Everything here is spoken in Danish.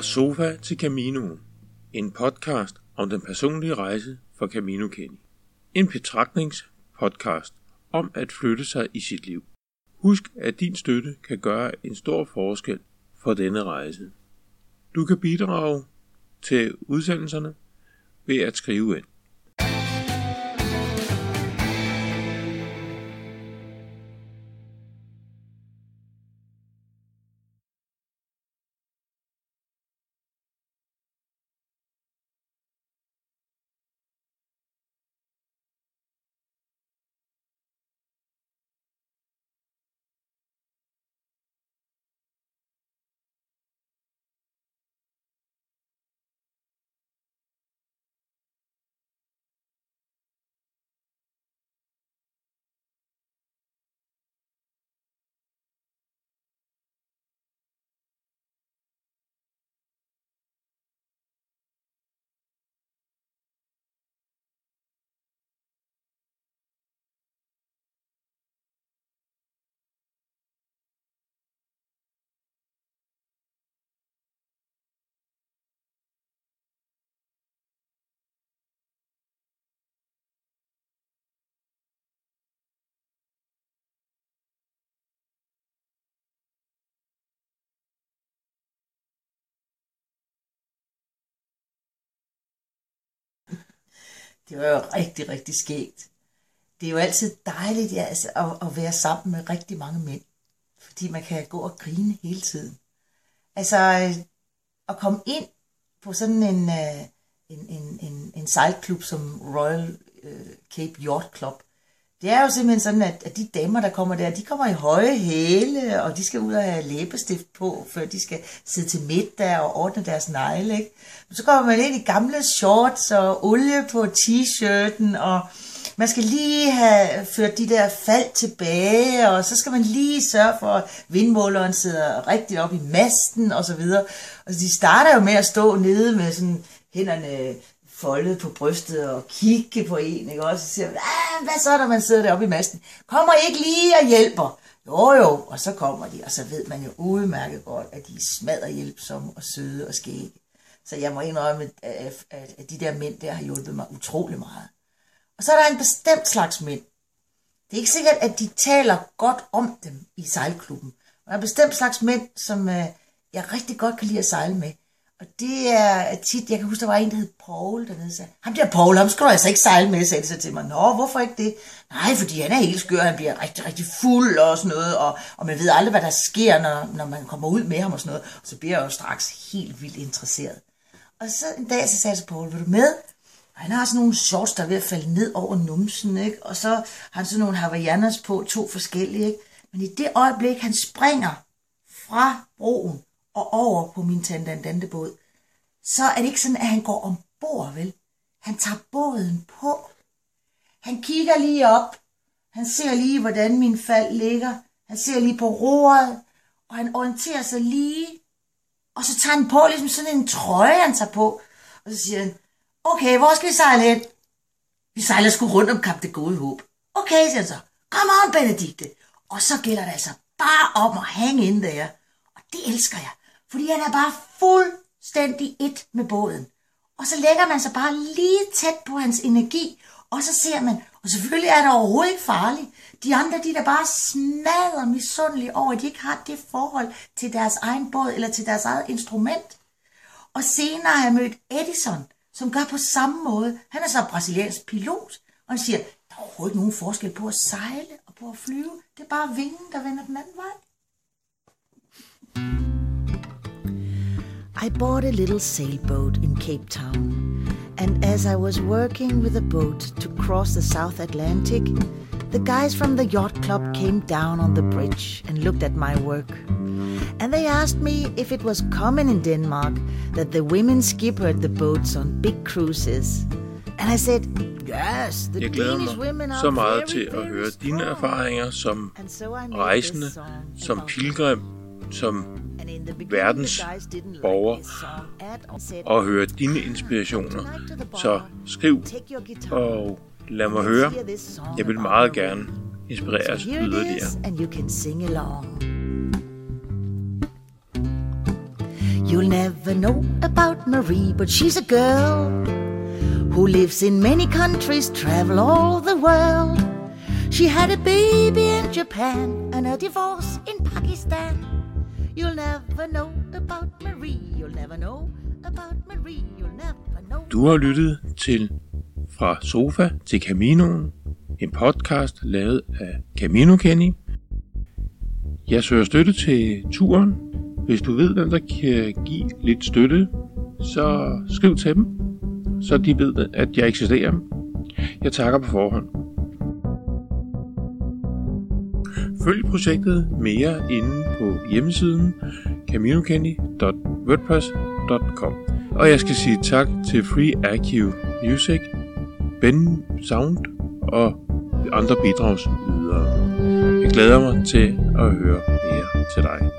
Fra sofa til Camino. En podcast om den personlige rejse for Camino Kenny. En betragtningspodcast om at flytte sig i sit liv. Husk, at din støtte kan gøre en stor forskel for denne rejse. Du kan bidrage til udsendelserne ved at skrive ind. Det var jo rigtig, rigtig skægt. Det er jo altid dejligt ja, altså, at, at være sammen med rigtig mange mænd. Fordi man kan gå og grine hele tiden. Altså, øh, at komme ind på sådan en, øh, en, en, en, en sejlklub som Royal øh, Cape Yacht Club, det er jo simpelthen sådan, at, at de damer, der kommer der, de kommer i høje hæle, og de skal ud og have læbestift på, før de skal sidde til middag og ordne deres negle, ikke? Men så kommer man ind i gamle shorts og olie på t-shirten, og man skal lige have ført de der fald tilbage, og så skal man lige sørge for, at vindmåleren sidder rigtigt op i masten, og så videre. Og de starter jo med at stå nede med sådan hænderne foldet på brystet og kigge på en, ikke? Og så siger man, ah, hvad så, når man sidder deroppe i masten? Kommer I ikke lige og hjælper? Jo, jo, og så kommer de, og så ved man jo udmærket godt, at de smadrer hjælpsomme og søde og skægge. Så jeg må indrømme, at, at de der mænd der har hjulpet mig utrolig meget. Og så er der en bestemt slags mænd. Det er ikke sikkert, at de taler godt om dem i sejlklubben. Og der er en bestemt slags mænd, som øh, jeg rigtig godt kan lide at sejle med. Og det er tit, jeg kan huske, der var en, der hed Paul dernede, sagde, ham der Paul, ham skal du altså ikke sejle med, sagde til mig. Nå, hvorfor ikke det? Nej, fordi han er helt skør, han bliver rigtig, rigtig fuld og sådan noget, og, og man ved aldrig, hvad der sker, når, når man kommer ud med ham og sådan noget. Og så bliver jeg jo straks helt vildt interesseret. Og så en dag, så sagde jeg til Paul, vil du med? Og han har sådan nogle shorts, der er ved at falde ned over numsen, ikke? Og så har han sådan nogle havajanas på, to forskellige, ikke? Men i det øjeblik, han springer fra broen, og over på min tandandantebåd, så er det ikke sådan, at han går ombord, vel? Han tager båden på. Han kigger lige op. Han ser lige, hvordan min fald ligger. Han ser lige på roret, og han orienterer sig lige. Og så tager han på ligesom sådan en trøje, han tager på. Og så siger han, okay, hvor skal vi sejle hen? Vi sejler sgu rundt om Kap det Gode Håb. Okay, siger han så. Kom on, Benedikte. Og så gælder det altså bare om at hænge ind der. Og det elsker jeg. Fordi han er bare fuldstændig et med båden. Og så lægger man sig bare lige tæt på hans energi, og så ser man, og selvfølgelig er det overhovedet ikke farligt. De andre, de der bare smadrer misundelige over, at de ikke har det forhold til deres egen båd eller til deres eget instrument. Og senere har jeg mødt Edison, som gør på samme måde. Han er så brasiliansk pilot, og han siger, der er overhovedet ikke nogen forskel på at sejle og på at flyve. Det er bare vingen, der vender den anden vej. I bought a little sailboat in Cape Town, and as I was working with a boat to cross the South Atlantic, the guys from the yacht club came down on the bridge and looked at my work. And they asked me if it was common in Denmark that the women skippered the boats on big cruises. And I said, yes, the Jeg glæder Danish women mig are så meget til at høre dine erfaringer som so rejsende, som pilgrim, som Verdens the guys didn't like borger this song at all. Said, og høre dine inspirationer. Så skriv og lad mig høre. Jeg vil meget gerne inspireres yderligere. You'll never know about Marie, but she's a girl who lives in many countries, travel all the world. She had a baby in Japan and a divorce in Pakistan. You'll never know about Marie. You'll never know about Marie. You'll never know. Du har lyttet til Fra Sofa til Caminoen, en podcast lavet af Camino Kenny. Jeg søger støtte til turen. Hvis du ved, hvem der kan give lidt støtte, så skriv til dem, så de ved, at jeg eksisterer. Jeg takker på forhånd. Følg projektet mere inde på hjemmesiden caminocandy.wordpress.com Og jeg skal sige tak til Free Archive Music, Ben Sound og andre bidragsydere. Jeg glæder mig til at høre mere til dig.